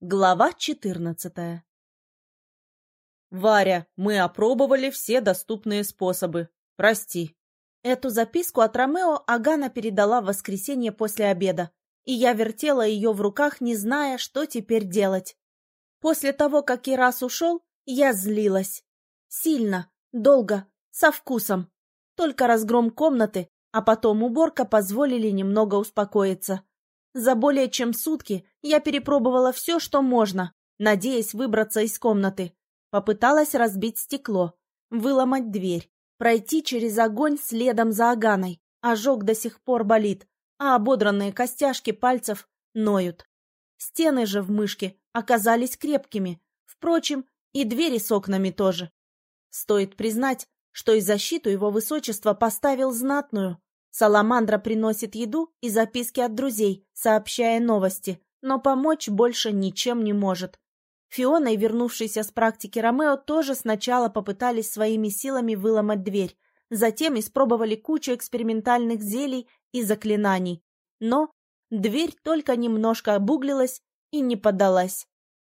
Глава четырнадцатая «Варя, мы опробовали все доступные способы. Прости». Эту записку от Ромео Агана передала в воскресенье после обеда, и я вертела ее в руках, не зная, что теперь делать. После того, как Ирас ушел, я злилась. Сильно, долго, со вкусом. Только разгром комнаты, а потом уборка позволили немного успокоиться. За более чем сутки я перепробовала все, что можно, надеясь выбраться из комнаты. Попыталась разбить стекло, выломать дверь, пройти через огонь следом за Аганой. Ожог до сих пор болит, а ободранные костяшки пальцев ноют. Стены же в мышке оказались крепкими, впрочем, и двери с окнами тоже. Стоит признать, что и защиту его высочества поставил знатную. Саламандра приносит еду и записки от друзей, сообщая новости, но помочь больше ничем не может. Фиона и вернувшийся с практики Ромео тоже сначала попытались своими силами выломать дверь, затем испробовали кучу экспериментальных зелий и заклинаний. Но дверь только немножко обуглилась и не поддалась.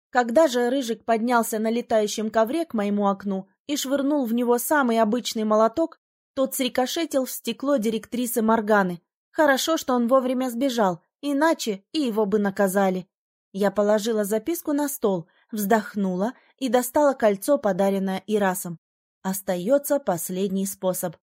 Когда же Рыжик поднялся на летающем ковре к моему окну и швырнул в него самый обычный молоток, тот срикошетил в стекло директрисы Морганы. Хорошо, что он вовремя сбежал, иначе и его бы наказали. Я положила записку на стол, вздохнула и достала кольцо, подаренное Ирасом. Остается последний способ.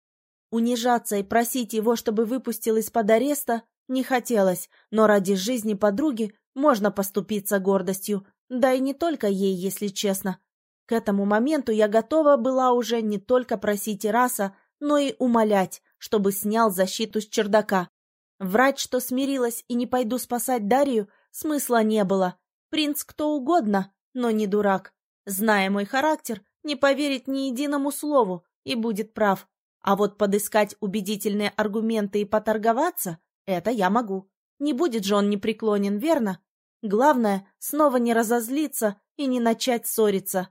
Унижаться и просить его, чтобы выпустил из-под ареста, не хотелось, но ради жизни подруги можно поступиться гордостью, да и не только ей, если честно. К этому моменту я готова была уже не только просить Ираса, но и умолять, чтобы снял защиту с чердака. Врать, что смирилась и не пойду спасать Дарью, смысла не было. Принц кто угодно, но не дурак. Зная мой характер, не поверит ни единому слову и будет прав. А вот подыскать убедительные аргументы и поторговаться — это я могу. Не будет же он непреклонен, верно? Главное, снова не разозлиться и не начать ссориться.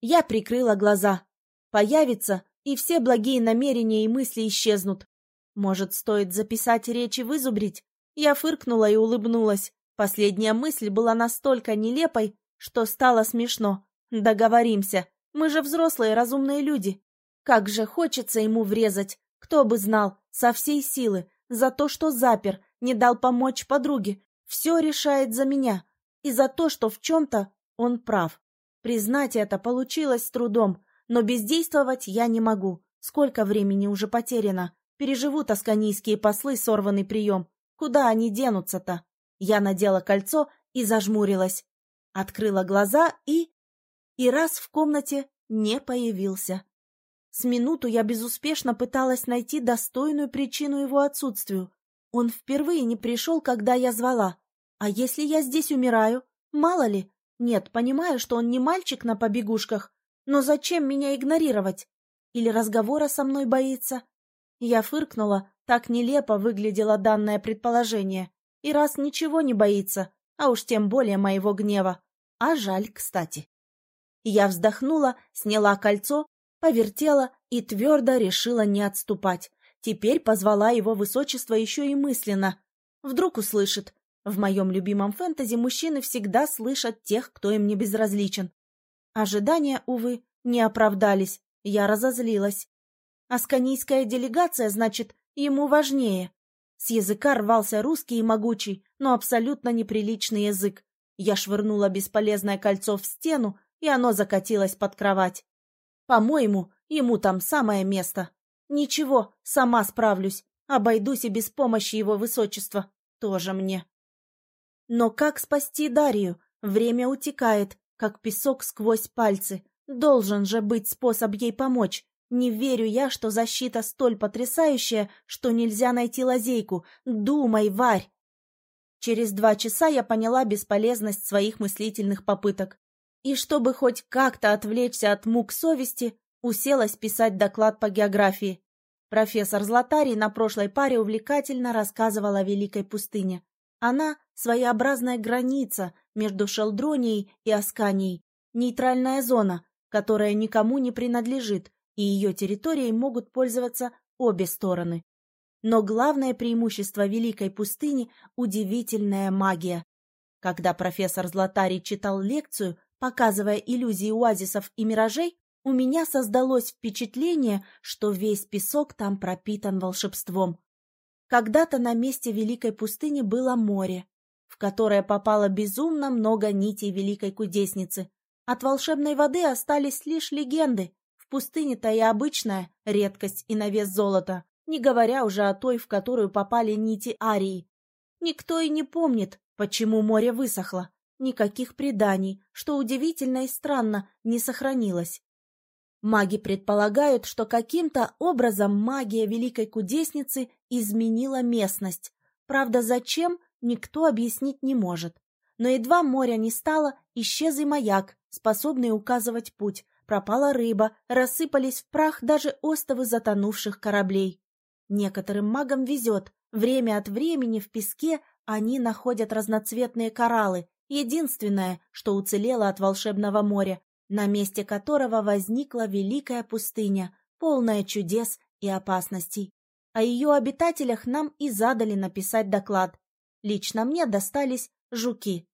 Я прикрыла глаза. Появится, и все благие намерения и мысли исчезнут. Может, стоит записать речи вызубрить? Я фыркнула и улыбнулась. Последняя мысль была настолько нелепой, что стало смешно. Договоримся. Мы же взрослые разумные люди. Как же хочется ему врезать. Кто бы знал, со всей силы, за то, что запер, не дал помочь подруге, все решает за меня. И за то, что в чем-то он прав. Признать это получилось с трудом, но бездействовать я не могу. Сколько времени уже потеряно. Переживут асканийские послы сорванный прием. Куда они денутся-то? Я надела кольцо и зажмурилась. Открыла глаза и... И раз в комнате не появился. С минуту я безуспешно пыталась найти достойную причину его отсутствию. Он впервые не пришел, когда я звала. А если я здесь умираю? Мало ли. Нет, понимаю, что он не мальчик на побегушках, но зачем меня игнорировать? Или разговора со мной боится? Я фыркнула, так нелепо выглядело данное предположение. И раз ничего не боится, а уж тем более моего гнева. А жаль, кстати. Я вздохнула, сняла кольцо, повертела и твердо решила не отступать. Теперь позвала его высочество еще и мысленно. Вдруг услышит. В моем любимом фэнтези мужчины всегда слышат тех, кто им не безразличен. Ожидания, увы, не оправдались. Я разозлилась. Асканийская делегация, значит, ему важнее. С языка рвался русский и могучий, но абсолютно неприличный язык. Я швырнула бесполезное кольцо в стену, и оно закатилось под кровать. По-моему, ему там самое место. Ничего, сама справлюсь. Обойдусь и без помощи его высочества. Тоже мне. Но как спасти Дарью? Время утекает, как песок сквозь пальцы. Должен же быть способ ей помочь. Не верю я, что защита столь потрясающая, что нельзя найти лазейку. Думай, Варь! Через два часа я поняла бесполезность своих мыслительных попыток. И чтобы хоть как-то отвлечься от мук совести, уселась писать доклад по географии. Профессор Златарий на прошлой паре увлекательно рассказывала о Великой пустыне. Она — своеобразная граница между Шелдронией и Асканией, нейтральная зона, которая никому не принадлежит, и ее территорией могут пользоваться обе стороны. Но главное преимущество Великой пустыни — удивительная магия. Когда профессор Златарий читал лекцию, показывая иллюзии оазисов и миражей, у меня создалось впечатление, что весь песок там пропитан волшебством. Когда-то на месте Великой пустыни было море, в которое попало безумно много нитей Великой Кудесницы. От волшебной воды остались лишь легенды. В пустыне-то и обычная редкость и на вес золота, не говоря уже о той, в которую попали нити Арии. Никто и не помнит, почему море высохло. Никаких преданий, что удивительно и странно, не сохранилось. Маги предполагают, что каким-то образом магия Великой Кудесницы изменила местность. Правда, зачем, никто объяснить не может. Но едва моря не стало, исчез и маяк, способный указывать путь. Пропала рыба, рассыпались в прах даже остовы затонувших кораблей. Некоторым магам везет. Время от времени в песке они находят разноцветные кораллы, единственное, что уцелело от волшебного моря, на месте которого возникла великая пустыня, полная чудес и опасностей. О ее обитателях нам и задали написать доклад. Лично мне достались жуки.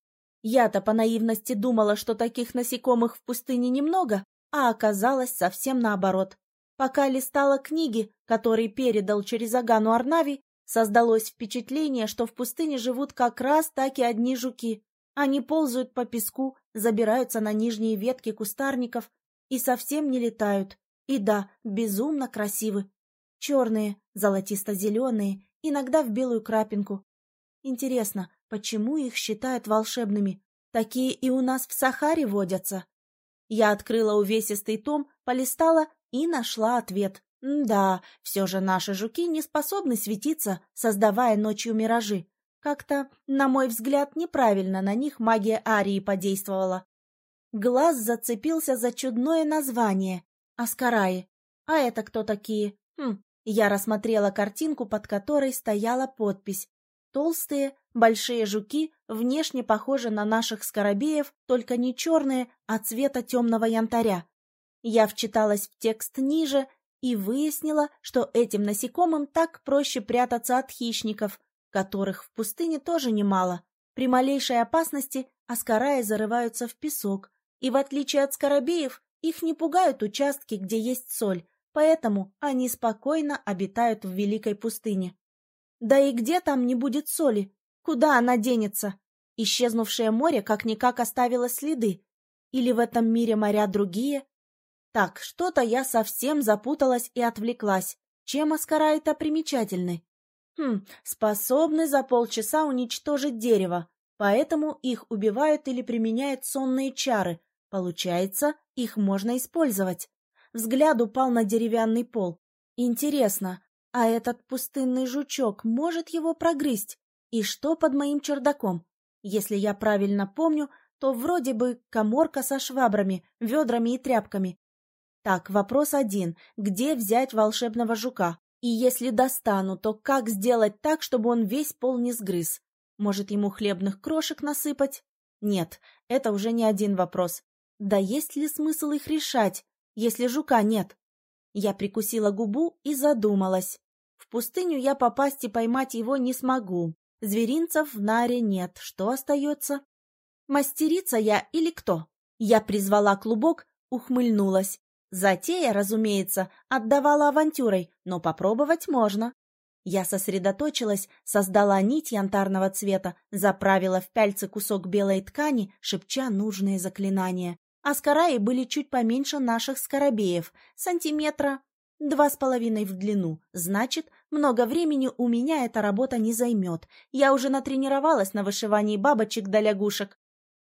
Я-то по наивности думала, что таких насекомых в пустыне немного, а оказалось совсем наоборот. Пока листала книги, которые передал через Агану Арнави, создалось впечатление, что в пустыне живут как раз так и одни жуки. Они ползают по песку, забираются на нижние ветки кустарников и совсем не летают. И да, безумно красивы. Черные, золотисто-зеленые, иногда в белую крапинку. Интересно, почему их считают волшебными? Такие и у нас в Сахаре водятся. Я открыла увесистый том, полистала и нашла ответ. да, все же наши жуки не способны светиться, создавая ночью миражи. Как-то, на мой взгляд, неправильно на них магия Арии подействовала. Глаз зацепился за чудное название — Аскараи. А это кто такие? Хм, я рассмотрела картинку, под которой стояла подпись. Толстые, большие жуки, внешне похожи на наших скоробеев, только не черные, а цвета темного янтаря. Я вчиталась в текст ниже и выяснила, что этим насекомым так проще прятаться от хищников, которых в пустыне тоже немало. При малейшей опасности аскараи зарываются в песок, и в отличие от скоробеев, их не пугают участки, где есть соль, поэтому они спокойно обитают в великой пустыне. Да и где там не будет соли? Куда она денется? Исчезнувшее море как-никак оставило следы. Или в этом мире моря другие? Так, что-то я совсем запуталась и отвлеклась. Чем аскараи-то примечательны? Хм, способны за полчаса уничтожить дерево, поэтому их убивают или применяют сонные чары. Получается, их можно использовать. Взгляд упал на деревянный пол. Интересно, а этот пустынный жучок может его прогрызть? И что под моим чердаком? Если я правильно помню, то вроде бы коморка со швабрами, ведрами и тряпками. Так, вопрос один. Где взять волшебного жука? И если достану, то как сделать так, чтобы он весь пол не сгрыз? Может, ему хлебных крошек насыпать? Нет, это уже не один вопрос. Да есть ли смысл их решать, если жука нет? Я прикусила губу и задумалась. В пустыню я попасть и поймать его не смогу. Зверинцев в наре нет. Что остается? Мастерица я или кто? Я призвала клубок, ухмыльнулась. Затея, разумеется, отдавала авантюрой, но попробовать можно. Я сосредоточилась, создала нить янтарного цвета, заправила в пяльцы кусок белой ткани, шепча нужные заклинания. А скараи были чуть поменьше наших скоробеев, сантиметра два с половиной в длину. Значит, много времени у меня эта работа не займет. Я уже натренировалась на вышивании бабочек да лягушек.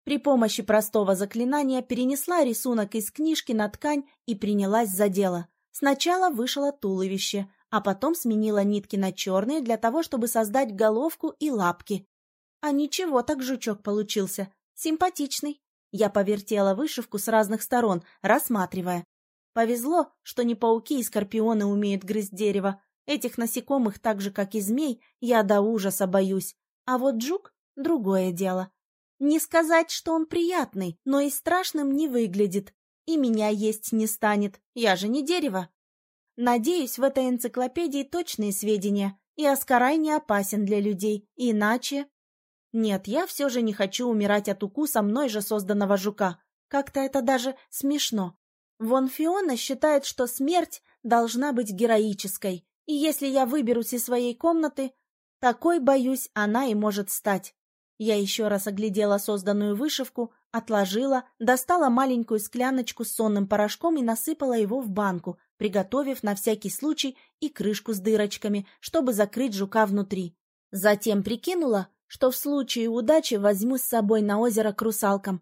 При помощи простого заклинания перенесла рисунок из книжки на ткань и принялась за дело. Сначала вышила туловище, а потом сменила нитки на черные для того, чтобы создать головку и лапки. А ничего так жучок получился. Симпатичный. Я повертела вышивку с разных сторон, рассматривая. Повезло, что не пауки и скорпионы умеют грызть дерево. Этих насекомых, так же, как и змей, я до ужаса боюсь. А вот жук — другое дело. Не сказать, что он приятный, но и страшным не выглядит. И меня есть не станет, я же не дерево. Надеюсь, в этой энциклопедии точные сведения, и Аскарай не опасен для людей, иначе... Нет, я все же не хочу умирать от укуса мной же созданного жука. Как-то это даже смешно. Вон Фиона считает, что смерть должна быть героической, и если я выберусь из своей комнаты, такой, боюсь, она и может стать. Я еще раз оглядела созданную вышивку, отложила, достала маленькую скляночку с сонным порошком и насыпала его в банку, приготовив на всякий случай и крышку с дырочками, чтобы закрыть жука внутри. Затем прикинула, что в случае удачи возьму с собой на озеро к русалкам.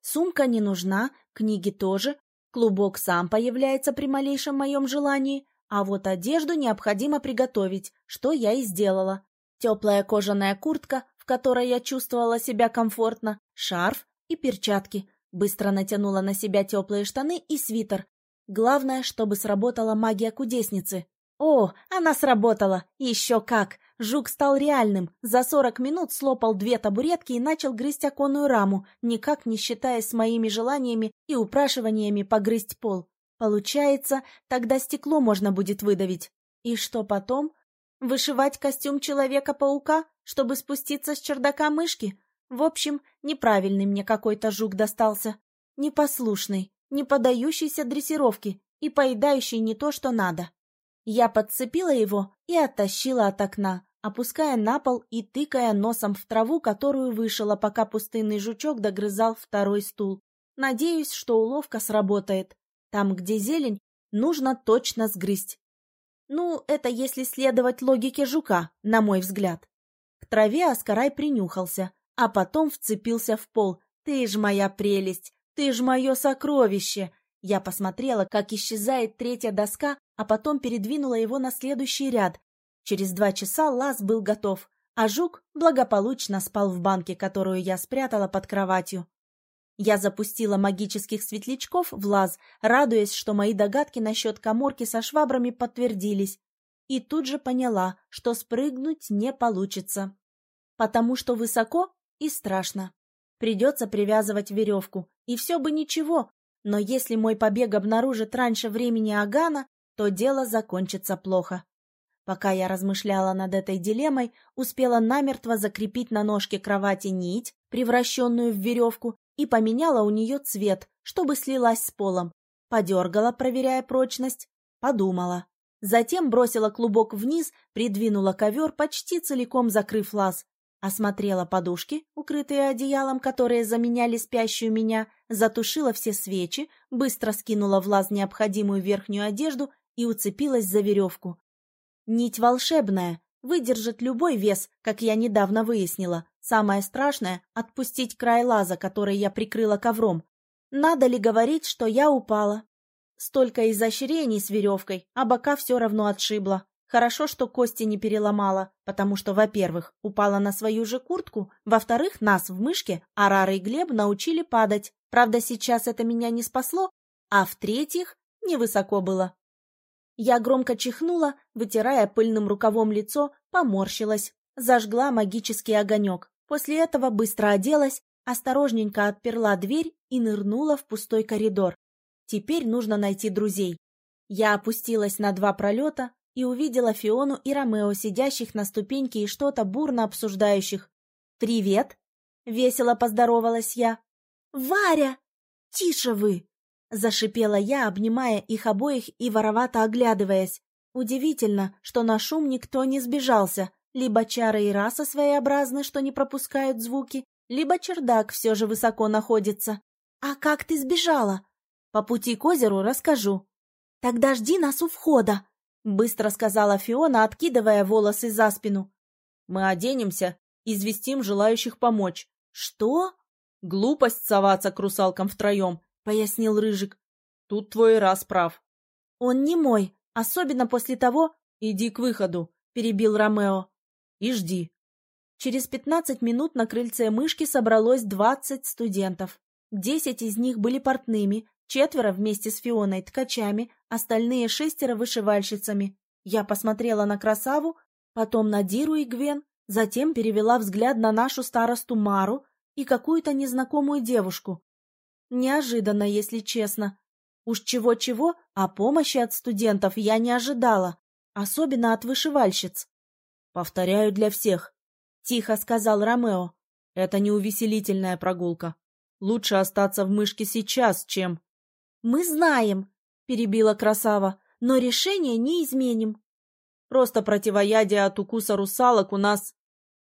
Сумка не нужна, книги тоже, клубок сам появляется при малейшем моем желании, а вот одежду необходимо приготовить, что я и сделала. Теплая кожаная куртка, в которой я чувствовала себя комфортно, шарф и перчатки. Быстро натянула на себя теплые штаны и свитер. Главное, чтобы сработала магия кудесницы. О, она сработала! Еще как! Жук стал реальным. За сорок минут слопал две табуретки и начал грызть оконную раму, никак не считаясь с моими желаниями и упрашиваниями погрызть пол. Получается, тогда стекло можно будет выдавить. И что потом? Вышивать костюм Человека-паука, чтобы спуститься с чердака мышки? В общем, неправильный мне какой-то жук достался. Непослушный, не подающийся дрессировке и поедающий не то, что надо. Я подцепила его и оттащила от окна, опуская на пол и тыкая носом в траву, которую вышила, пока пустынный жучок догрызал второй стул. Надеюсь, что уловка сработает. Там, где зелень, нужно точно сгрызть. Ну, это если следовать логике жука, на мой взгляд. К траве Аскарай принюхался, а потом вцепился в пол. «Ты ж моя прелесть! Ты ж мое сокровище!» Я посмотрела, как исчезает третья доска, а потом передвинула его на следующий ряд. Через два часа лаз был готов, а жук благополучно спал в банке, которую я спрятала под кроватью. Я запустила магических светлячков в лаз, радуясь, что мои догадки насчет коморки со швабрами подтвердились, и тут же поняла, что спрыгнуть не получится, потому что высоко и страшно. Придется привязывать веревку, и все бы ничего, но если мой побег обнаружит раньше времени Агана, то дело закончится плохо. Пока я размышляла над этой дилеммой, успела намертво закрепить на ножке кровати нить, превращенную в веревку, и поменяла у нее цвет, чтобы слилась с полом. Подергала, проверяя прочность, подумала. Затем бросила клубок вниз, придвинула ковер, почти целиком закрыв лаз. Осмотрела подушки, укрытые одеялом, которые заменяли спящую меня, затушила все свечи, быстро скинула в лаз необходимую верхнюю одежду и уцепилась за веревку. Нить волшебная, выдержит любой вес, как я недавно выяснила. Самое страшное — отпустить край лаза, который я прикрыла ковром. Надо ли говорить, что я упала? Столько изощрений с веревкой, а бока все равно отшибла. Хорошо, что кости не переломала, потому что, во-первых, упала на свою же куртку, во-вторых, нас в мышке Арара и Глеб научили падать. Правда, сейчас это меня не спасло, а в-третьих, невысоко было. Я громко чихнула, вытирая пыльным рукавом лицо, поморщилась, зажгла магический огонек. После этого быстро оделась, осторожненько отперла дверь и нырнула в пустой коридор. Теперь нужно найти друзей. Я опустилась на два пролета и увидела Фиону и Ромео, сидящих на ступеньке и что-то бурно обсуждающих. «Привет!» — весело поздоровалась я. «Варя! Тише вы!» — зашипела я, обнимая их обоих и воровато оглядываясь. Удивительно, что на шум никто не сбежался, либо чары и раса своеобразны, что не пропускают звуки, либо чердак все же высоко находится. «А как ты сбежала?» «По пути к озеру расскажу». «Тогда жди нас у входа», — быстро сказала Фиона, откидывая волосы за спину. «Мы оденемся, известим желающих помочь». «Что?» «Глупость соваться к русалкам втроем», — пояснил Рыжик. «Тут твой раз прав». «Он не мой, особенно после того...» «Иди к выходу», — перебил Ромео и жди. Через пятнадцать минут на крыльце мышки собралось двадцать студентов. Десять из них были портными, четверо вместе с Фионой ткачами, остальные шестеро вышивальщицами. Я посмотрела на красаву, потом на Диру и Гвен, затем перевела взгляд на нашу старосту Мару и какую-то незнакомую девушку. Неожиданно, если честно. Уж чего-чего, а помощи от студентов я не ожидала, особенно от вышивальщиц. Повторяю для всех. тихо сказал Ромео. Это не увеселительная прогулка. Лучше остаться в мышке сейчас, чем... Мы знаем, перебила красава, но решение не изменим. Просто противоядие от укуса русалок у нас...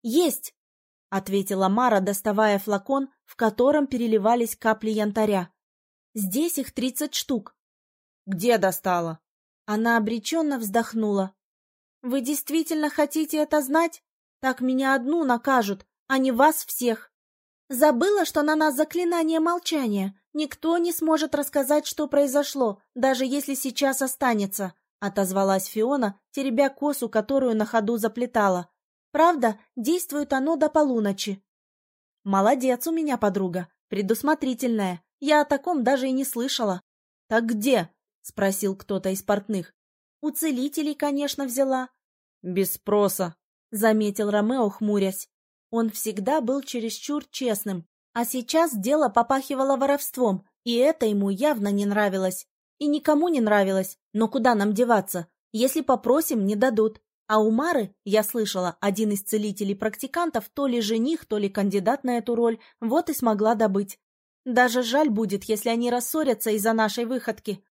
Есть, ответила Мара, доставая флакон, в котором переливались капли янтаря. Здесь их тридцать штук. Где достала? Она обреченно вздохнула. Вы действительно хотите это знать? Так меня одну накажут, а не вас всех. Забыла, что на нас заклинание молчания. Никто не сможет рассказать, что произошло, даже если сейчас останется, — отозвалась Фиона, теребя косу, которую на ходу заплетала. Правда, действует оно до полуночи. Молодец у меня подруга, предусмотрительная. Я о таком даже и не слышала. Так где? — спросил кто-то из портных. У целителей, конечно, взяла. Без спроса, — заметил Ромео, хмурясь. Он всегда был чересчур честным, а сейчас дело попахивало воровством, и это ему явно не нравилось. И никому не нравилось, но куда нам деваться? Если попросим, не дадут. А у Мары, я слышала, один из целителей-практикантов то ли жених, то ли кандидат на эту роль, вот и смогла добыть. Даже жаль будет, если они рассорятся из-за нашей выходки.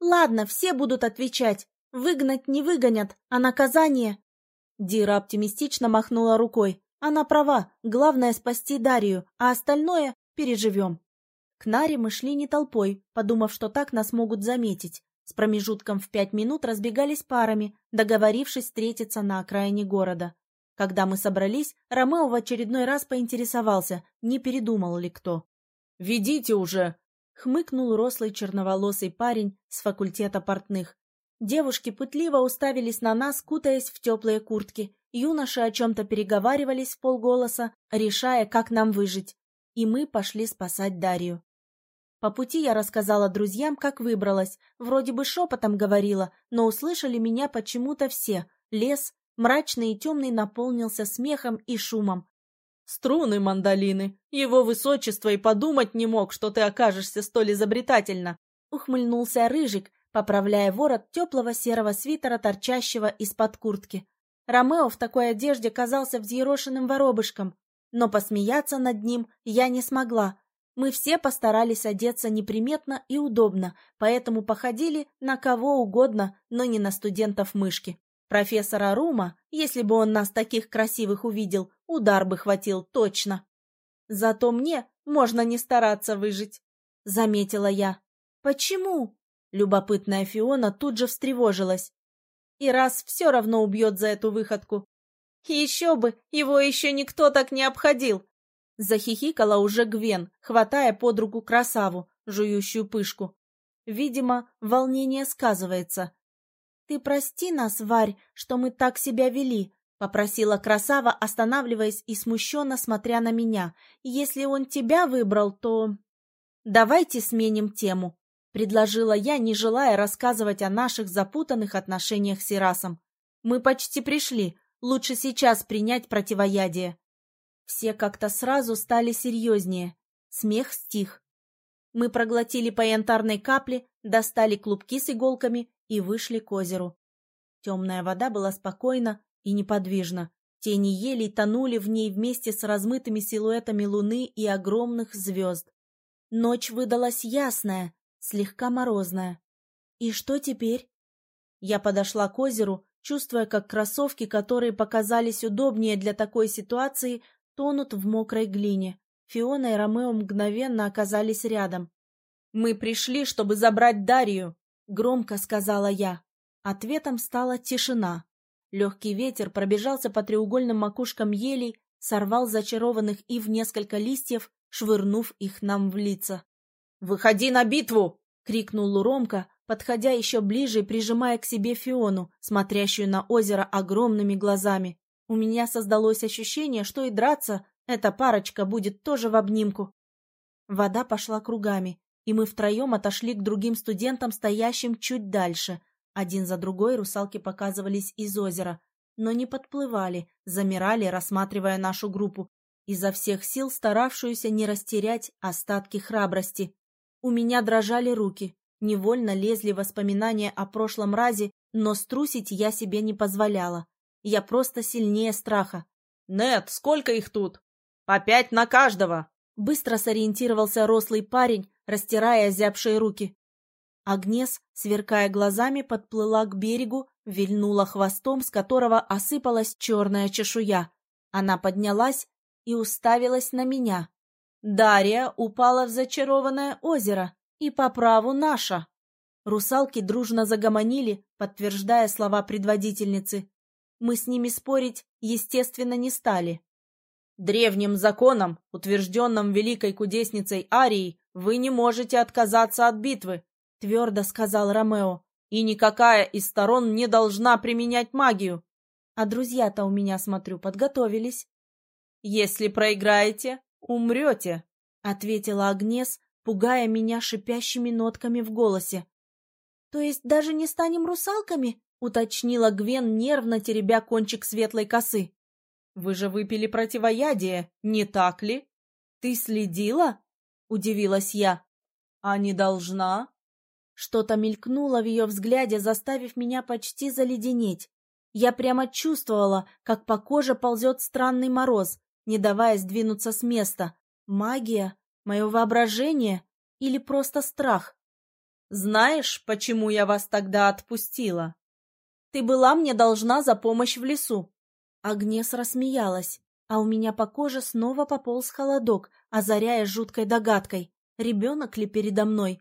Ладно, все будут отвечать. Выгнать не выгонят, а наказание... Дира оптимистично махнула рукой. Она права, главное спасти Дарью, а остальное переживем. К Наре мы шли не толпой, подумав, что так нас могут заметить. С промежутком в пять минут разбегались парами, договорившись встретиться на окраине города. Когда мы собрались, Ромео в очередной раз поинтересовался, не передумал ли кто. «Ведите уже!» — хмыкнул рослый черноволосый парень с факультета портных. Девушки пытливо уставились на нас, кутаясь в теплые куртки, Юноши о чем-то переговаривались в полголоса, решая, как нам выжить. И мы пошли спасать Дарью. По пути я рассказала друзьям, как выбралась. Вроде бы шепотом говорила, но услышали меня почему-то все. Лес, мрачный и темный, наполнился смехом и шумом. «Струны мандолины! Его высочество и подумать не мог, что ты окажешься столь изобретательно!» Ухмыльнулся Рыжик, поправляя ворот теплого серого свитера, торчащего из-под куртки. Ромео в такой одежде казался взъерошенным воробышком, но посмеяться над ним я не смогла. Мы все постарались одеться неприметно и удобно, поэтому походили на кого угодно, но не на студентов мышки. Профессора Рума, если бы он нас таких красивых увидел, удар бы хватил точно. Зато мне можно не стараться выжить, — заметила я. — Почему? Любопытная Фиона тут же встревожилась и раз все равно убьет за эту выходку. Еще бы, его еще никто так не обходил. Захихикала уже Гвен, хватая под руку красаву, жующую пышку. Видимо, волнение сказывается. «Ты прости нас, Варь, что мы так себя вели», — попросила красава, останавливаясь и смущенно смотря на меня. «Если он тебя выбрал, то...» «Давайте сменим тему», — предложила я, не желая рассказывать о наших запутанных отношениях с Ирасом. «Мы почти пришли. Лучше сейчас принять противоядие». Все как-то сразу стали серьезнее. Смех стих. Мы проглотили по янтарной капле, достали клубки с иголками и вышли к озеру. Темная вода была спокойна и неподвижна. Тени елей тонули в ней вместе с размытыми силуэтами луны и огромных звезд. Ночь выдалась ясная, слегка морозная. И что теперь? Я подошла к озеру, чувствуя, как кроссовки, которые показались удобнее для такой ситуации, тонут в мокрой глине. Фиона и Ромео мгновенно оказались рядом. «Мы пришли, чтобы забрать Дарью», — громко сказала я. Ответом стала тишина. Легкий ветер пробежался по треугольным макушкам елей, сорвал зачарованных ив несколько листьев, швырнув их нам в лица. «Выходи на битву!» — крикнул Луромка, подходя еще ближе и прижимая к себе Фиону, смотрящую на озеро огромными глазами. У меня создалось ощущение, что и драться эта парочка будет тоже в обнимку. Вода пошла кругами, и мы втроем отошли к другим студентам, стоящим чуть дальше. Один за другой русалки показывались из озера, но не подплывали, замирали, рассматривая нашу группу, изо всех сил старавшуюся не растерять остатки храбрости. У меня дрожали руки, невольно лезли воспоминания о прошлом разе, но струсить я себе не позволяла. Я просто сильнее страха. «Нет, сколько их тут?» «По пять на каждого!» Быстро сориентировался рослый парень, растирая озябшие руки. Агнес, сверкая глазами, подплыла к берегу, вильнула хвостом, с которого осыпалась черная чешуя. Она поднялась и уставилась на меня. Дарья упала в зачарованное озеро, и по праву наша. Русалки дружно загомонили, подтверждая слова предводительницы. Мы с ними спорить, естественно, не стали. Древним законом, утвержденным великой кудесницей Арией, вы не можете отказаться от битвы, твердо сказал Ромео. И никакая из сторон не должна применять магию. А друзья-то у меня, смотрю, подготовились. Если проиграете, умрете, ответила Агнес, пугая меня шипящими нотками в голосе. То есть даже не станем русалками? уточнила Гвен, нервно теребя кончик светлой косы. Вы же выпили противоядие, не так ли? Ты следила? Удивилась я. А не должна? Что-то мелькнуло в ее взгляде, заставив меня почти заледенеть. Я прямо чувствовала, как по коже ползет странный мороз, не давая сдвинуться с места. Магия? Мое воображение? Или просто страх? Знаешь, почему я вас тогда отпустила? Ты была мне должна за помощь в лесу. Агнес рассмеялась, а у меня по коже снова пополз холодок, озаряя жуткой догадкой. Ребенок ли передо мной?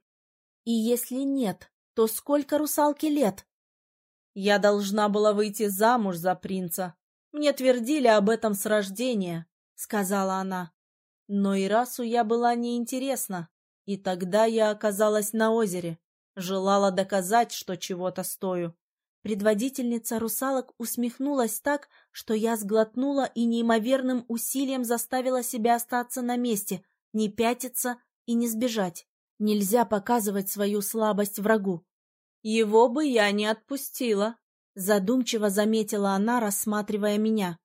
И если нет, то сколько русалке лет? Я должна была выйти замуж за принца. Мне твердили об этом с рождения, — сказала она. Но и расу я была неинтересна, и тогда я оказалась на озере, желала доказать, что чего-то стою. Предводительница русалок усмехнулась так, что я сглотнула и неимоверным усилием заставила себя остаться на месте, не пятиться и не сбежать. Нельзя показывать свою слабость врагу. «Его бы я не отпустила», — задумчиво заметила она, рассматривая меня.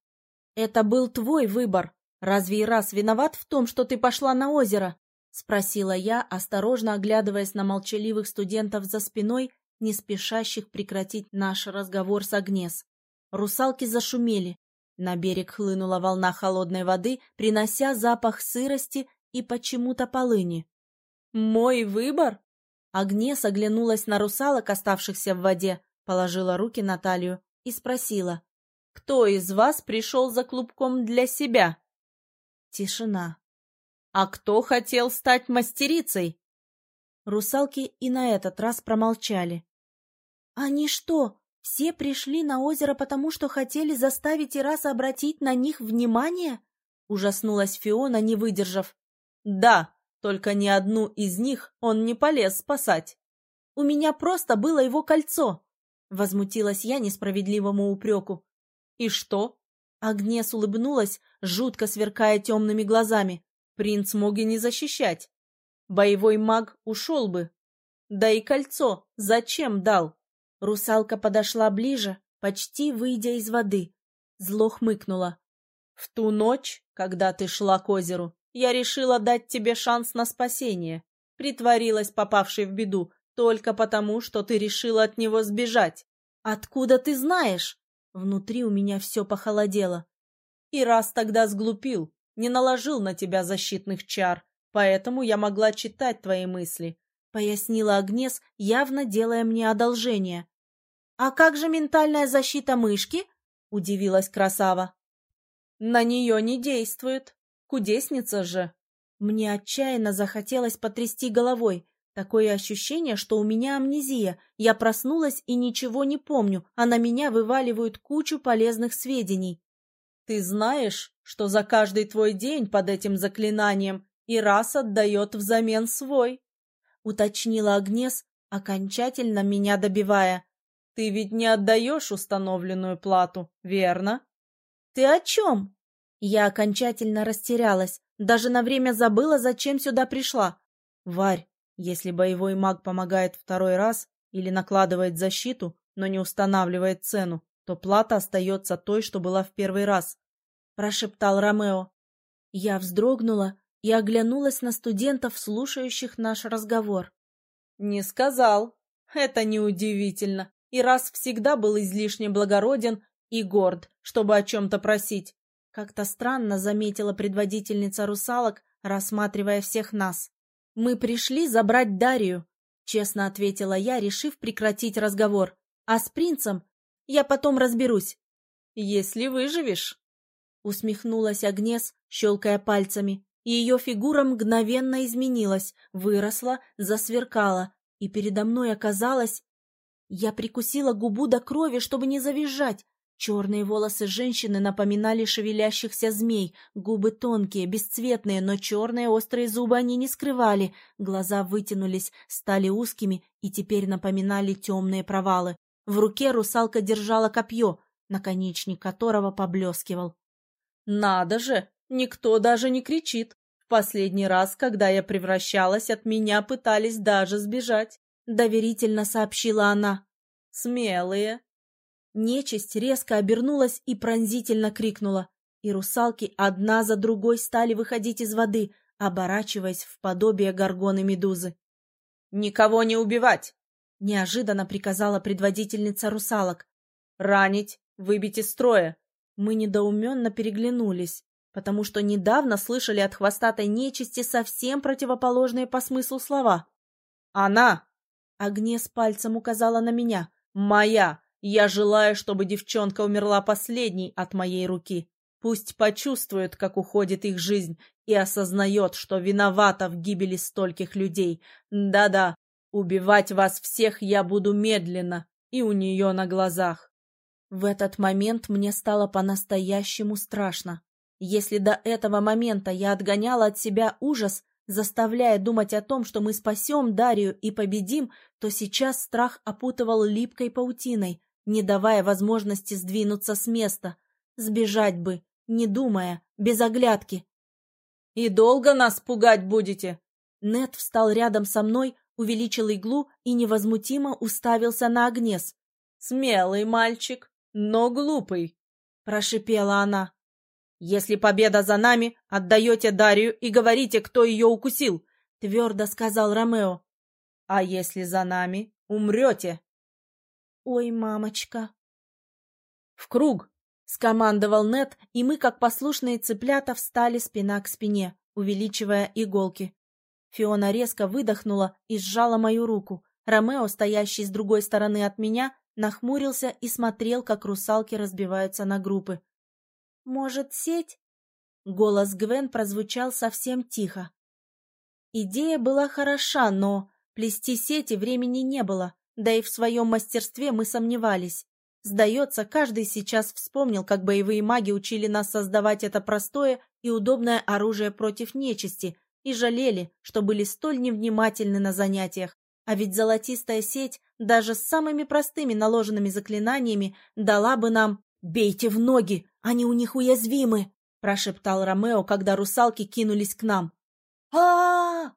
«Это был твой выбор. Разве и раз виноват в том, что ты пошла на озеро?» — спросила я, осторожно оглядываясь на молчаливых студентов за спиной не спешащих прекратить наш разговор с Агнес. Русалки зашумели. На берег хлынула волна холодной воды, принося запах сырости и почему-то полыни. «Мой выбор?» Агнес оглянулась на русалок, оставшихся в воде, положила руки на талию и спросила. «Кто из вас пришел за клубком для себя?» Тишина. «А кто хотел стать мастерицей?» Русалки и на этот раз промолчали. «Они что, все пришли на озеро, потому что хотели заставить Ираса обратить на них внимание?» Ужаснулась Фиона, не выдержав. «Да, только ни одну из них он не полез спасать. У меня просто было его кольцо!» Возмутилась я несправедливому упреку. «И что?» Агнес улыбнулась, жутко сверкая темными глазами. «Принц мог и не защищать. Боевой маг ушел бы. Да и кольцо зачем дал? Русалка подошла ближе, почти выйдя из воды. Зло хмыкнула. В ту ночь, когда ты шла к озеру, я решила дать тебе шанс на спасение. Притворилась попавшей в беду только потому, что ты решила от него сбежать. Откуда ты знаешь? Внутри у меня все похолодело. И раз тогда сглупил, не наложил на тебя защитных чар, поэтому я могла читать твои мысли», — пояснила Агнес, явно делая мне одолжение. «А как же ментальная защита мышки?» — удивилась Красава. «На нее не действует. Кудесница же». Мне отчаянно захотелось потрясти головой. Такое ощущение, что у меня амнезия. Я проснулась и ничего не помню, а на меня вываливают кучу полезных сведений. «Ты знаешь, что за каждый твой день под этим заклинанием и раз отдает взамен свой», — уточнила Агнес, окончательно меня добивая. «Ты ведь не отдаешь установленную плату, верно?» «Ты о чем?» Я окончательно растерялась, даже на время забыла, зачем сюда пришла. «Варь, если боевой маг помогает второй раз или накладывает защиту, но не устанавливает цену, то плата остается той, что была в первый раз», — прошептал Ромео. Я вздрогнула, и оглянулась на студентов, слушающих наш разговор. «Не сказал. Это неудивительно. И раз всегда был излишне благороден и горд, чтобы о чем-то просить. Как-то странно заметила предводительница русалок, рассматривая всех нас. «Мы пришли забрать Дарью», — честно ответила я, решив прекратить разговор. «А с принцем я потом разберусь». «Если выживешь», — усмехнулась Агнес, щелкая пальцами. Ее фигура мгновенно изменилась, выросла, засверкала, и передо мной оказалось... Я прикусила губу до крови, чтобы не завизжать. Черные волосы женщины напоминали шевелящихся змей, губы тонкие, бесцветные, но черные острые зубы они не скрывали, глаза вытянулись, стали узкими и теперь напоминали темные провалы. В руке русалка держала копье, наконечник которого поблескивал. «Надо же! Никто даже не кричит! В последний раз, когда я превращалась, от меня пытались даже сбежать!» — доверительно сообщила она. «Смелые!» Нечисть резко обернулась и пронзительно крикнула, и русалки одна за другой стали выходить из воды, оборачиваясь в подобие горгоны медузы. «Никого не убивать!» — неожиданно приказала предводительница русалок. «Ранить, выбить из строя!» Мы недоуменно переглянулись, потому что недавно слышали от хвостатой нечисти совсем противоположные по смыслу слова. «Она!» — Агнес пальцем указала на меня. «Моя! Я желаю, чтобы девчонка умерла последней от моей руки. Пусть почувствует, как уходит их жизнь, и осознает, что виновата в гибели стольких людей. Да-да, убивать вас всех я буду медленно и у нее на глазах. В этот момент мне стало по-настоящему страшно. Если до этого момента я отгоняла от себя ужас, заставляя думать о том, что мы спасем Дарью и победим, то сейчас страх опутывал липкой паутиной, не давая возможности сдвинуться с места. Сбежать бы, не думая, без оглядки. «И долго нас пугать будете?» Нет встал рядом со мной, увеличил иглу и невозмутимо уставился на Агнес. «Смелый мальчик, но глупый», — прошипела она. «Если победа за нами, отдаете Дарью и говорите, кто ее укусил», — твердо сказал Ромео. «А если за нами, умрете». «Ой, мамочка!» «В круг!» — скомандовал Нет, и мы, как послушные цыплята, встали спина к спине, увеличивая иголки. Фиона резко выдохнула и сжала мою руку. Ромео, стоящий с другой стороны от меня, нахмурился и смотрел, как русалки разбиваются на группы. «Может, сеть?» Голос Гвен прозвучал совсем тихо. Идея была хороша, но плести сети времени не было, да и в своем мастерстве мы сомневались. Сдается, каждый сейчас вспомнил, как боевые маги учили нас создавать это простое и удобное оружие против нечисти, и жалели, что были столь невнимательны на занятиях. А ведь золотистая сеть, даже с самыми простыми наложенными заклинаниями, дала бы нам «Бейте в ноги! Они у них уязвимы!» — прошептал Ромео, когда русалки кинулись к нам. а,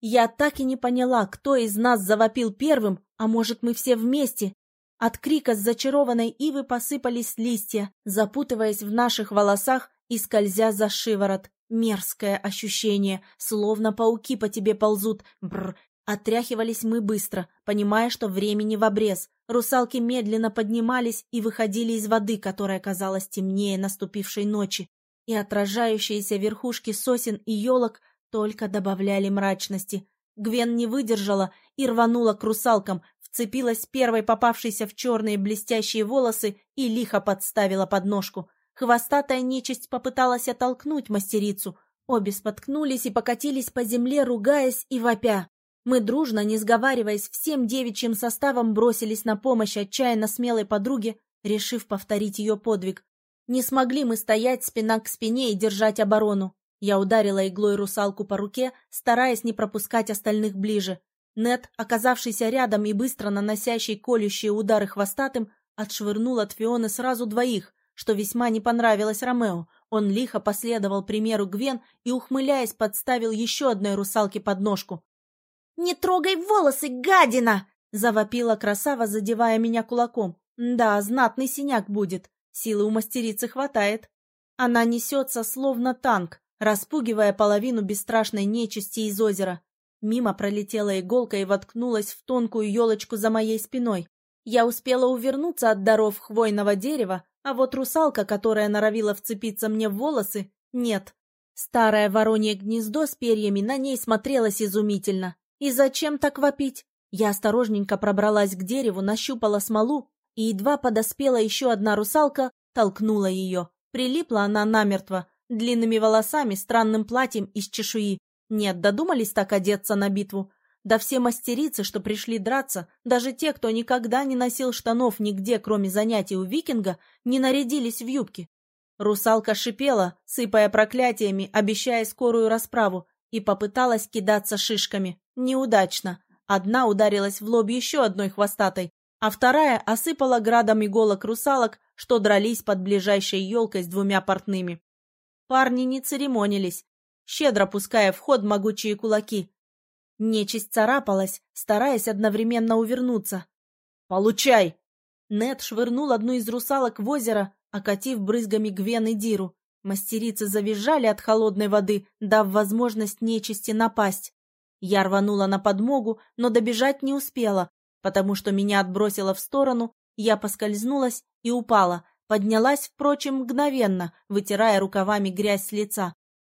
Я так и не поняла, кто из нас завопил первым, а может, мы все вместе. От крика с зачарованной ивы посыпались листья, запутываясь в наших волосах и скользя за шиворот. Мерзкое ощущение, словно пауки по тебе ползут. Бррр. Отряхивались мы быстро, понимая, что времени в обрез. Русалки медленно поднимались и выходили из воды, которая казалась темнее наступившей ночи, и отражающиеся верхушки сосен и елок только добавляли мрачности. Гвен не выдержала и рванула к русалкам, вцепилась первой попавшейся в черные блестящие волосы и лихо подставила подножку. Хвостатая нечисть попыталась оттолкнуть мастерицу. Обе споткнулись и покатились по земле, ругаясь и вопя. Мы дружно, не сговариваясь, всем девичьим составом бросились на помощь отчаянно смелой подруге, решив повторить ее подвиг. Не смогли мы стоять спина к спине и держать оборону. Я ударила иглой русалку по руке, стараясь не пропускать остальных ближе. Нет, оказавшийся рядом и быстро наносящий колющие удары хвостатым, отшвырнул от Фионы сразу двоих, что весьма не понравилось Ромео. Он лихо последовал примеру Гвен и, ухмыляясь, подставил еще одной русалке подножку. «Не трогай волосы, гадина!» — завопила красава, задевая меня кулаком. «Да, знатный синяк будет. Силы у мастерицы хватает. Она несется, словно танк, распугивая половину бесстрашной нечисти из озера. Мимо пролетела иголка и воткнулась в тонкую елочку за моей спиной. Я успела увернуться от даров хвойного дерева, А вот русалка, которая норовила вцепиться мне в волосы, нет. Старое воронье гнездо с перьями на ней смотрелось изумительно. И зачем так вопить? Я осторожненько пробралась к дереву, нащупала смолу, и едва подоспела еще одна русалка, толкнула ее. Прилипла она намертво, длинными волосами, странным платьем из чешуи. Нет, додумались так одеться на битву. Да все мастерицы, что пришли драться, даже те, кто никогда не носил штанов нигде, кроме занятий у викинга, не нарядились в юбки. Русалка шипела, сыпая проклятиями, обещая скорую расправу, и попыталась кидаться шишками. Неудачно. Одна ударилась в лоб еще одной хвостатой, а вторая осыпала градом иголок русалок, что дрались под ближайшей елкой с двумя портными. Парни не церемонились, щедро пуская в ход могучие кулаки. Нечисть царапалась, стараясь одновременно увернуться. «Получай!» Нед швырнул одну из русалок в озеро, окатив брызгами Гвен и Диру. Мастерицы завизжали от холодной воды, дав возможность нечисти напасть. Я рванула на подмогу, но добежать не успела, потому что меня отбросило в сторону, я поскользнулась и упала, поднялась, впрочем, мгновенно, вытирая рукавами грязь с лица.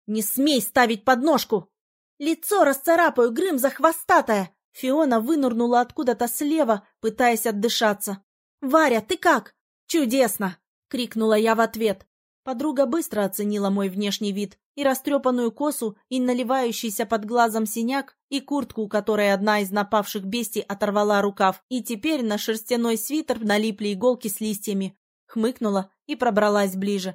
«Не смей ставить подножку!» «Лицо расцарапаю, Грым захвостатая!» Фиона вынырнула откуда-то слева, пытаясь отдышаться. «Варя, ты как?» «Чудесно!» — крикнула я в ответ. Подруга быстро оценила мой внешний вид, и растрепанную косу, и наливающийся под глазом синяк, и куртку, у которой одна из напавших бестий оторвала рукав, и теперь на шерстяной свитер налипли иголки с листьями. Хмыкнула и пробралась ближе.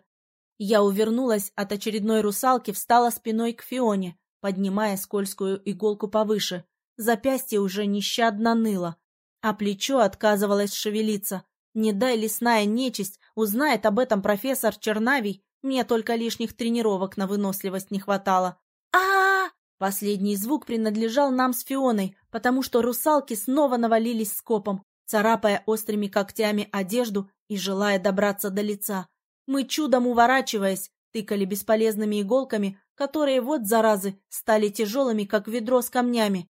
Я увернулась от очередной русалки, встала спиной к Фионе, поднимая скользкую иголку повыше. Запястье уже нещадно ныло, а плечо отказывалось шевелиться. Не дай лесная нечисть, узнает об этом профессор Чернавий, мне только лишних тренировок на выносливость не хватало. а а, Последний звук принадлежал нам с Фионой, потому что русалки снова навалились скопом, царапая острыми когтями одежду и желая добраться до лица. Мы чудом уворачиваясь, тыкали бесполезными иголками, которые вот, заразы, стали тяжелыми, как ведро с камнями.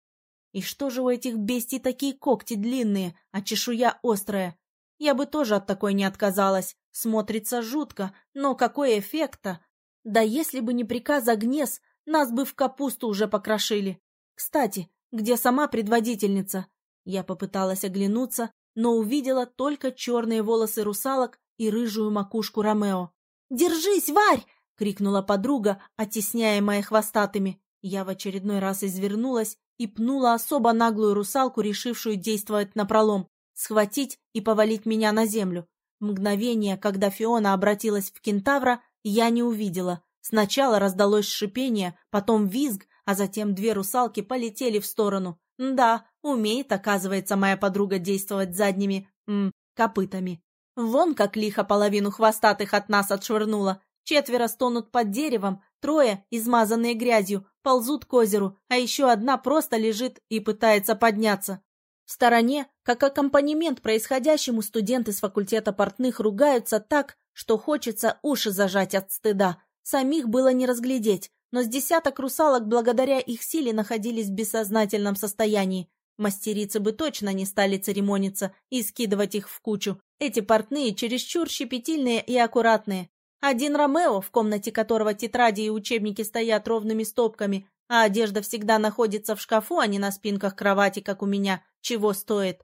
И что же у этих бестий такие когти длинные, а чешуя острая? Я бы тоже от такой не отказалась. Смотрится жутко, но какой эффект-то? Да если бы не приказ Агнес, нас бы в капусту уже покрошили. Кстати, где сама предводительница? Я попыталась оглянуться, но увидела только черные волосы русалок и рыжую макушку Ромео. «Держись, Варь!» — крикнула подруга, оттесняемая хвостатыми. Я в очередной раз извернулась и пнула особо наглую русалку, решившую действовать напролом схватить и повалить меня на землю. Мгновение, когда Фиона обратилась в кентавра, я не увидела. Сначала раздалось шипение, потом визг, а затем две русалки полетели в сторону. Да, умеет, оказывается, моя подруга действовать задними м, копытами. Вон как лихо половину хвостатых от нас отшвырнула. Четверо стонут под деревом, трое, измазанные грязью, ползут к озеру, а еще одна просто лежит и пытается подняться. В стороне, как аккомпанемент происходящему, студенты с факультета портных ругаются так, что хочется уши зажать от стыда. Самих было не разглядеть, но с десяток русалок благодаря их силе находились в бессознательном состоянии. Мастерицы бы точно не стали церемониться и скидывать их в кучу. Эти портные чересчур щепетильные и аккуратные. Один Ромео, в комнате которого тетради и учебники стоят ровными стопками, а одежда всегда находится в шкафу, а не на спинках кровати, как у меня, чего стоит.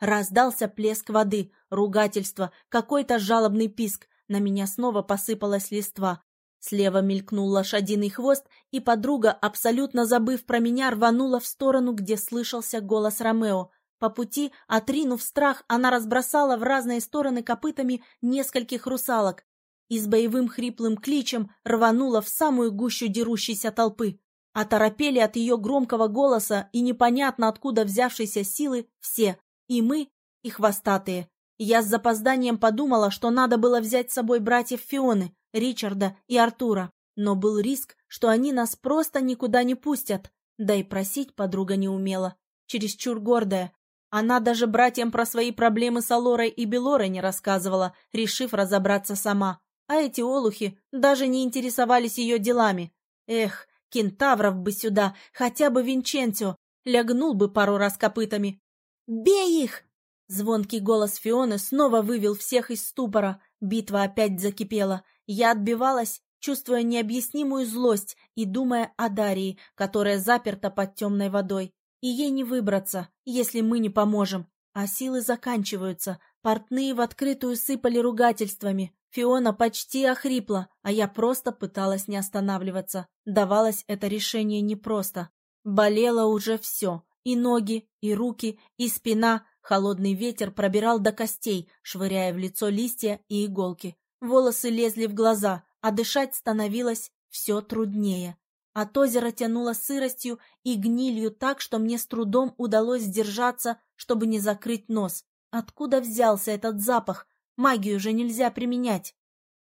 Раздался плеск воды, ругательство, какой-то жалобный писк. На меня снова посыпалась листва. Слева мелькнул лошадиный хвост, и подруга, абсолютно забыв про меня, рванула в сторону, где слышался голос Ромео. По пути, отринув страх, она разбросала в разные стороны копытами нескольких русалок и с боевым хриплым кличем рванула в самую гущу дерущейся толпы. Оторопели от ее громкого голоса и непонятно откуда взявшейся силы все, и мы, и хвостатые. Я с запозданием подумала, что надо было взять с собой братьев Фионы, Ричарда и Артура, но был риск, что они нас просто никуда не пустят. Да и просить подруга не умела, чересчур гордая. Она даже братьям про свои проблемы с Алорой и Белорой не рассказывала, решив разобраться сама. А эти олухи даже не интересовались ее делами. Эх, Кентавров бы сюда, хотя бы Винченцо, лягнул бы пару раз копытами. «Бей их!» Звонкий голос Фионы снова вывел всех из ступора. битва опять закипела. Я отбивалась, чувствуя необъяснимую злость и думая о Дарии, которая заперта под темной водой. И ей не выбраться, если мы не поможем. А силы заканчиваются, портные в открытую сыпали ругательствами. Фиона почти охрипла, а я просто пыталась не останавливаться. Давалось это решение непросто. Болело уже все. И ноги, и руки, и спина. Холодный ветер пробирал до костей, швыряя в лицо листья и иголки. Волосы лезли в глаза, а дышать становилось все труднее. От озера тянуло сыростью и гнилью так, что мне с трудом удалось сдержаться, чтобы не закрыть нос. Откуда взялся этот запах? Магию же нельзя применять.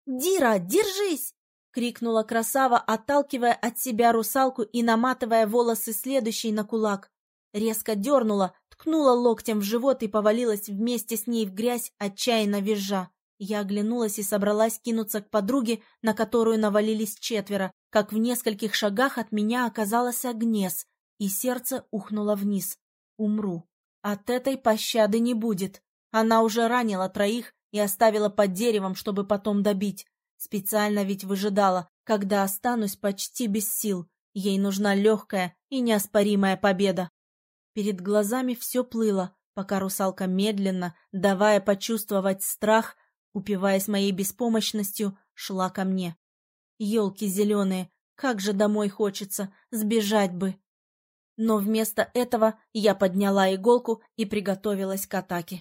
«Дира, держись!» — крикнула красава, отталкивая от себя русалку и наматывая волосы следующей на кулак. Резко дернула, ткнула локтем в живот и повалилась вместе с ней в грязь, отчаянно визжа. Я оглянулась и собралась кинуться к подруге, на которую навалились четверо, как в нескольких шагах от меня оказалась Агнес, и сердце ухнуло вниз. Умру. От этой пощады не будет. Она уже ранила троих и оставила под деревом, чтобы потом добить. Специально ведь выжидала, когда останусь почти без сил. Ей нужна легкая и неоспоримая победа. Перед глазами все плыло, пока русалка медленно, давая почувствовать страх, упиваясь моей беспомощностью, шла ко мне. Елки зеленые, как же домой хочется, сбежать бы. Но вместо этого я подняла иголку и приготовилась к атаке.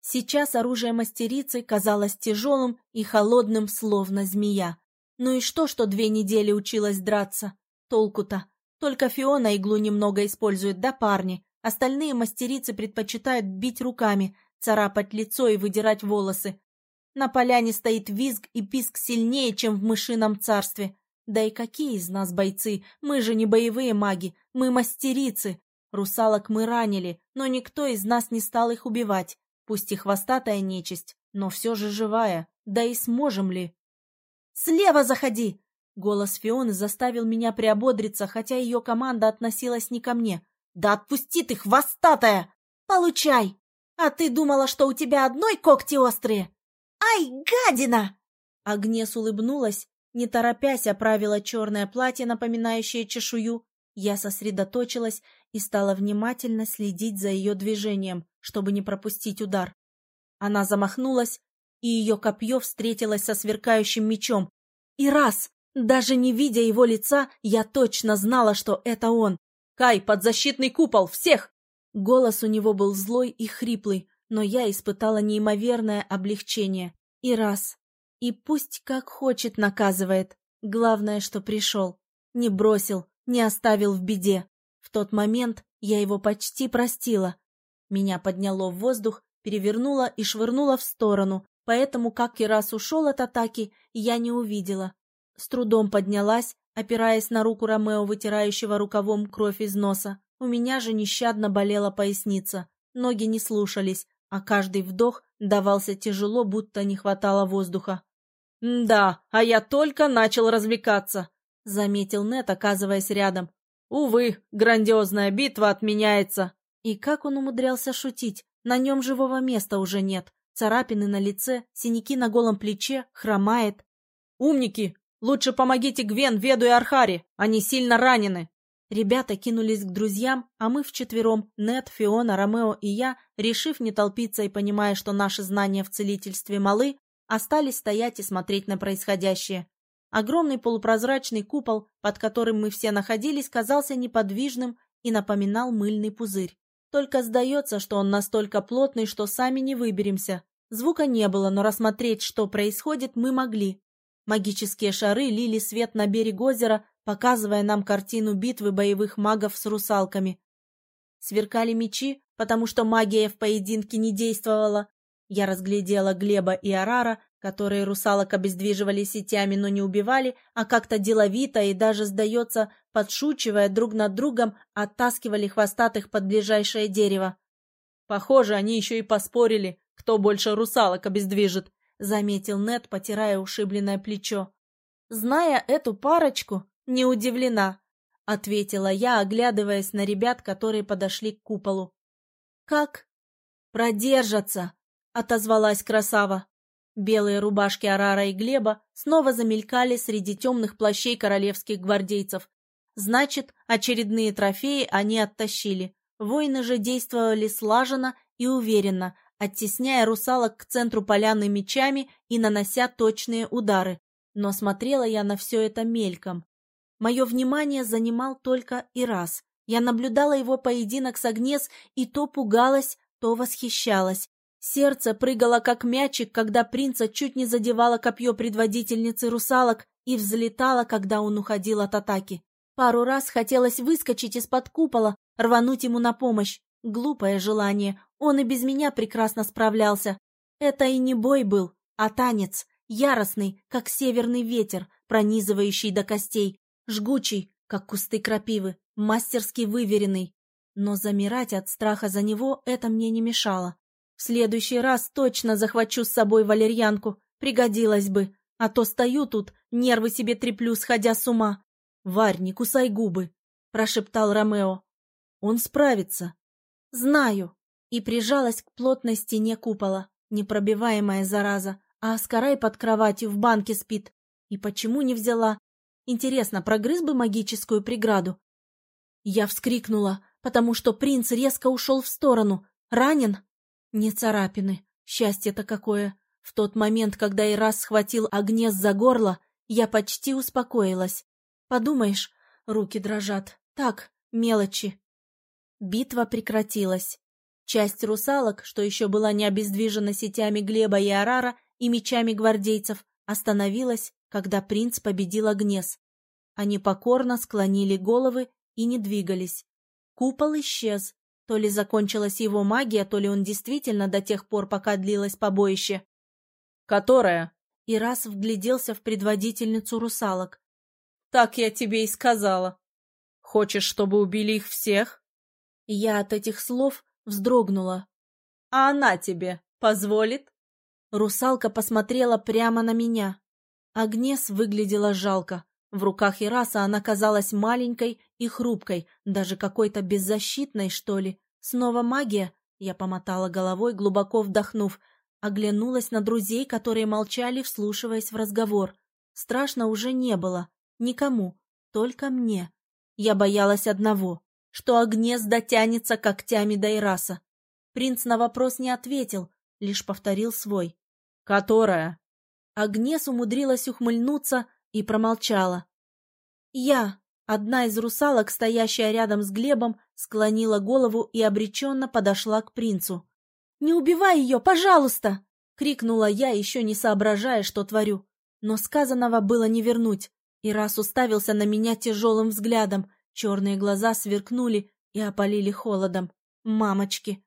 Сейчас оружие мастерицы казалось тяжелым и холодным, словно змея. Ну и что, что две недели училась драться? Толку-то. Только Фиона иглу немного использует, да парни. Остальные мастерицы предпочитают бить руками, царапать лицо и выдирать волосы, на поляне стоит визг и писк сильнее, чем в мышином царстве. Да и какие из нас бойцы? Мы же не боевые маги, мы мастерицы. Русалок мы ранили, но никто из нас не стал их убивать. Пусть и хвостатая нечисть, но все же живая. Да и сможем ли? «Слева заходи!» Голос Фионы заставил меня приободриться, хотя ее команда относилась не ко мне. «Да отпусти ты, хвостатая! Получай! А ты думала, что у тебя одной когти острые? «Ай, гадина!» Агнес улыбнулась, не торопясь оправила черное платье, напоминающее чешую. Я сосредоточилась и стала внимательно следить за ее движением, чтобы не пропустить удар. Она замахнулась, и ее копье встретилось со сверкающим мечом. И раз, даже не видя его лица, я точно знала, что это он. «Кай, под защитный купол! Всех!» Голос у него был злой и хриплый, но я испытала неимоверное облегчение. И раз. И пусть как хочет наказывает. Главное, что пришел. Не бросил, не оставил в беде. В тот момент я его почти простила. Меня подняло в воздух, перевернуло и швырнуло в сторону, поэтому, как и раз ушел от атаки, я не увидела. С трудом поднялась, опираясь на руку Ромео, вытирающего рукавом кровь из носа. У меня же нещадно болела поясница. Ноги не слушались, а каждый вдох давался тяжело, будто не хватало воздуха. «Да, а я только начал развлекаться», — заметил Нет, оказываясь рядом. «Увы, грандиозная битва отменяется». И как он умудрялся шутить? На нем живого места уже нет. Царапины на лице, синяки на голом плече, хромает. «Умники! Лучше помогите Гвен, Веду и Архаре! Они сильно ранены!» Ребята кинулись к друзьям, а мы вчетвером, Нет, Фиона, Ромео и я, решив не толпиться и понимая, что наши знания в целительстве малы, остались стоять и смотреть на происходящее. Огромный полупрозрачный купол, под которым мы все находились, казался неподвижным и напоминал мыльный пузырь. Только сдается, что он настолько плотный, что сами не выберемся. Звука не было, но рассмотреть, что происходит, мы могли. Магические шары лили свет на берег озера, показывая нам картину битвы боевых магов с русалками. Сверкали мечи, потому что магия в поединке не действовала. Я разглядела Глеба и Арара, которые русалок обездвиживали сетями, но не убивали, а как-то деловито и даже, сдается, подшучивая друг над другом, оттаскивали хвостатых под ближайшее дерево. Похоже, они еще и поспорили, кто больше русалок обездвижит, заметил Нед, потирая ушибленное плечо. Зная эту парочку, «Не удивлена», — ответила я, оглядываясь на ребят, которые подошли к куполу. «Как?» «Продержатся», — отозвалась красава. Белые рубашки Арара и Глеба снова замелькали среди темных плащей королевских гвардейцев. Значит, очередные трофеи они оттащили. Воины же действовали слаженно и уверенно, оттесняя русалок к центру поляны мечами и нанося точные удары. Но смотрела я на все это мельком. Мое внимание занимал только Ирас. Я наблюдала его поединок с Агнес и то пугалась, то восхищалась. Сердце прыгало как мячик, когда принца чуть не задевало копье предводительницы русалок и взлетало, когда он уходил от атаки. Пару раз хотелось выскочить из-под купола, рвануть ему на помощь. Глупое желание, он и без меня прекрасно справлялся. Это и не бой был, а танец, яростный, как северный ветер, пронизывающий до костей, жгучий, как кусты крапивы, мастерски выверенный. Но замирать от страха за него это мне не мешало. В следующий раз точно захвачу с собой валерьянку, пригодилось бы, а то стою тут, нервы себе треплю, сходя с ума. «Варь, не кусай губы», — прошептал Ромео. «Он справится». «Знаю», и прижалась к плотной стене купола, непробиваемая зараза, а Аскарай под кроватью в банке спит. И почему не взяла? Интересно, прогрыз бы магическую преграду? Я вскрикнула, потому что принц резко ушел в сторону. Ранен? Не царапины. Счастье-то какое. В тот момент, когда и раз схватил Агнес за горло, я почти успокоилась. Подумаешь, руки дрожат. Так, мелочи. Битва прекратилась. Часть русалок, что еще была не обездвижена сетями Глеба и Арара и мечами гвардейцев, остановилась, когда принц победил Агнес. Они покорно склонили головы и не двигались. Купол исчез. То ли закончилась его магия, то ли он действительно до тех пор, пока длилось побоище. «Которая?» И раз вгляделся в предводительницу русалок. «Так я тебе и сказала. Хочешь, чтобы убили их всех?» Я от этих слов вздрогнула. «А она тебе позволит?» Русалка посмотрела прямо на меня. Агнес выглядела жалко. В руках Ираса она казалась маленькой и хрупкой, даже какой-то беззащитной, что ли. Снова магия? Я помотала головой, глубоко вдохнув, оглянулась на друзей, которые молчали, вслушиваясь в разговор. Страшно уже не было. Никому. Только мне. Я боялась одного что Агнес дотянется когтями до Ираса. Принц на вопрос не ответил, лишь повторил свой. «Которая?» Агнес умудрилась ухмыльнуться и промолчала. Я, одна из русалок, стоящая рядом с Глебом, склонила голову и обреченно подошла к принцу. «Не убивай ее, пожалуйста!» — крикнула я, еще не соображая, что творю. Но сказанного было не вернуть. И раз уставился на меня тяжелым взглядом, Черные глаза сверкнули и опалили холодом. Мамочки!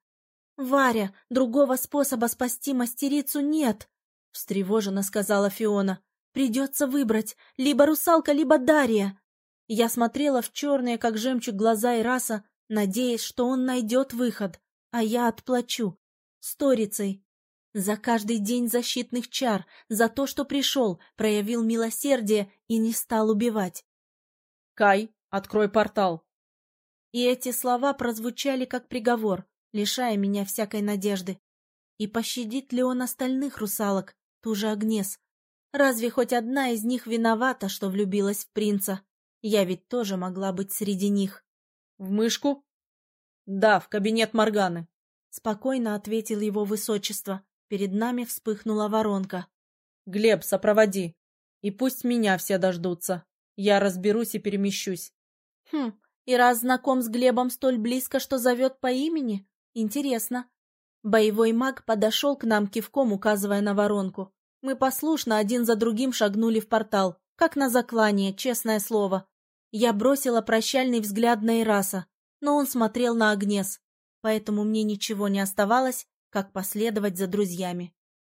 «Варя, другого способа спасти мастерицу нет!» — встревоженно сказала Фиона. «Придется выбрать, либо русалка, либо Дарья!» Я смотрела в черные, как жемчуг, глаза Ираса, надеясь, что он найдет выход, а я отплачу. Сторицей. За каждый день защитных чар, за то, что пришел, проявил милосердие и не стал убивать. «Кай, Открой портал. И эти слова прозвучали как приговор, лишая меня всякой надежды. И пощадит ли он остальных русалок, ту же Агнес? Разве хоть одна из них виновата, что влюбилась в принца? Я ведь тоже могла быть среди них. В мышку? Да, в кабинет Морганы. Спокойно ответил его высочество. Перед нами вспыхнула воронка. Глеб, сопроводи. И пусть меня все дождутся. Я разберусь и перемещусь. Хм, и раз знаком с Глебом столь близко, что зовет по имени? Интересно. Боевой маг подошел к нам кивком, указывая на воронку. Мы послушно один за другим шагнули в портал, как на заклание, честное слово. Я бросила прощальный взгляд на Ираса, но он смотрел на Агнес, поэтому мне ничего не оставалось, как последовать за друзьями.